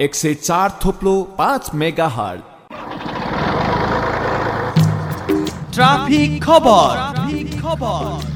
एक सय चार थोप्लो पाँच मेगा हल ट्राफिक खबर। खबर।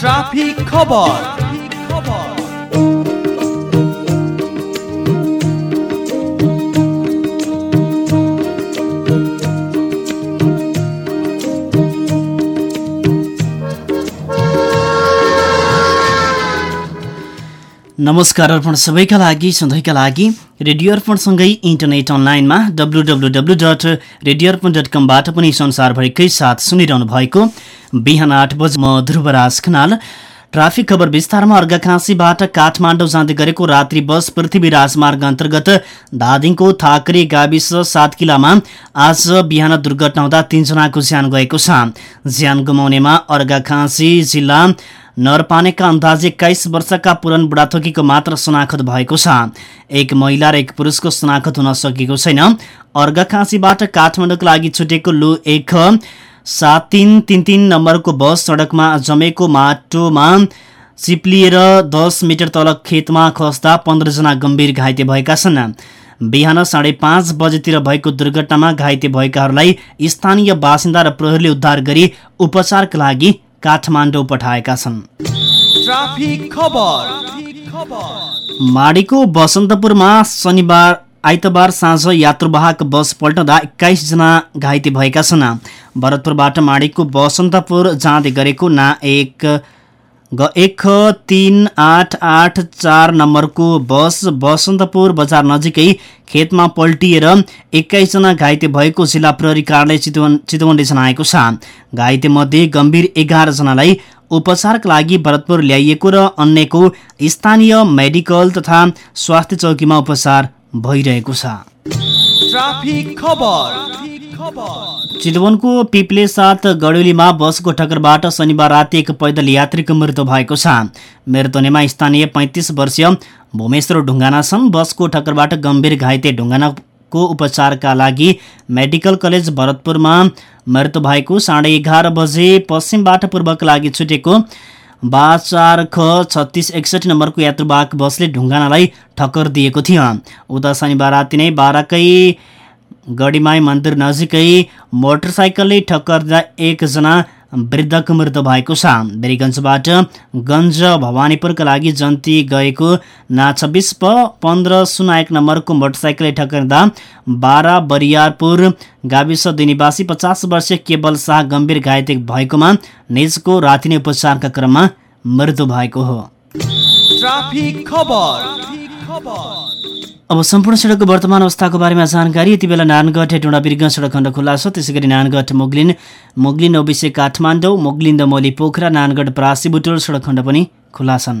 ट्राफिक खबर। नमस्कार अर्पण सबैका लागि सधैँका लागि रेडियो अर्पणसँगै इन्टरनेट अनलाइनमा W W W dot radio Arpan dot कमबाट पनि संसारभरिकै साथ सुनिरहनु भएको बिहान आठ बजी म ध्रुवराज खनाल। ट्राफिक खबर विस्तारमा अर्घाखाँसीबाट काठमाडौँ जाँदै गरेको रात्रि बस पृथ्वी राजमार्ग अन्तर्गत धादिङको थाकरे गाविस सात किलामा आज बिहान दुर्घटना हुँदा तीनजनाको ज्यान गएको छ। ज्यान गुमाउनेमा अर्घाखाँसी जिल्ला नरपानेका अन्दाज एक्काइस वर्षका पुरन बुढाथोकीको मात्र शनाखत भएको छ। एक महिला र एक पुरुषको शनाखत हुन सकेको छैन। अर्घाखाँसीबाट काठमाडौँको लागि छुटेको लु एक सात तिन तिन तिन नम्बरको बस सडकमा जमेको माटोमा चिप्लिएर दस मिटर तल खेतमा खस्दा पन्ध्रजना गम्भीर घाइते भएका छन्। बिहान साढे पाँच बजेतिर भएको दुर्घटनामा घाइते भएकाहरूलाई स्थानीय बासिन्दा र प्रहरीले उद्धार गरी उपचारका लागि काठमाडौँ पठाएका छन्। ट्राफिक खबर। खबर माडीको बसन्तपुरमा शनिबार आइतबार साँझ यात्रुवाहक बस पल्टँदा एक्काइसजना घाइते भएका छन्। भरतपुरबाट माडीको बसन्तपुर जाँदै गरेको ना एक एक तिन आठ आठ चार नम्बरको बस बसन्तपुर बजार नजिकै खेतमा पल्टिएर एक्काइसजना घाइते भएको जिल्ला प्रहरी कार्यालय चितवन चितवनले जनाएको छ। घाइतेमध्ये गम्भीर एघारजनालाई उपचारका लागि भरतपुर ल्याइएको र अन्यको स्थानीय मेडिकल तथा स्वास्थ्य चौकीमा उपचार भइरहेको छ। चितवनको पिप्ले साथ गडोलीमा बसको ठक्करबाट शनिबार राति एक पैदल यात्रीको मृत्यु भएको छ। मृत्युनेमा स्थानीय पैँतिस वर्षीय भूमेश्वर ढुङ्गाना छन् बसको ठक्करबाट गम्भीर घाइते ढुङ्गानाको उपचारका लागि मेडिकल कलेज भरतपुरमा मृत्यु भएको साढे एघार बजे पश्चिमबाट पूर्वका लागि छुटेको बाचार ख छत्तिस एकसठी नम्बरको यात्रुवाहक बसले ढुङ्गानालाई ठक्कर दिएको थियो। उता शनिबार राति नै बाह्रकै गढीमाई मन्दिर नजिकै मोटरसाइकलले टक्कर दिँदा एकजना वृद्धको मृत्यु भएको छ। बेरीगञ्जबाट गञ्ज भवानीपुरका लागि जन्ती गएको ना छब्बिस प पन्ध्र शून्य एक नम्बरको मोटरसाइकलले ठक्कर दिँदा बाह्र बरियारपुर गाविस दुई निवासी पचास वर्षीय केवल शाह गम्भीर घाइते भएकोमा निजको राति नै उपचारका क्रममा मृत्यु भएको हो। अब सम्पूर्ण सडकको वर्तमान अवस्थाको बारेमा जानकारी। यति बेला नानगढ हेटौँडा बिर्ग सडक खण्ड खुल्ला छ। त्यसै गरी नानगढ मुगलिन मुगलिन ओबिसे काठमाडौँ मुगलिन दमोली पोखरा नानगढ परासी बुटोल सडक खण्ड पनि खुल्ला छन्।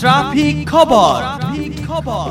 ट्राफिक खबर खबर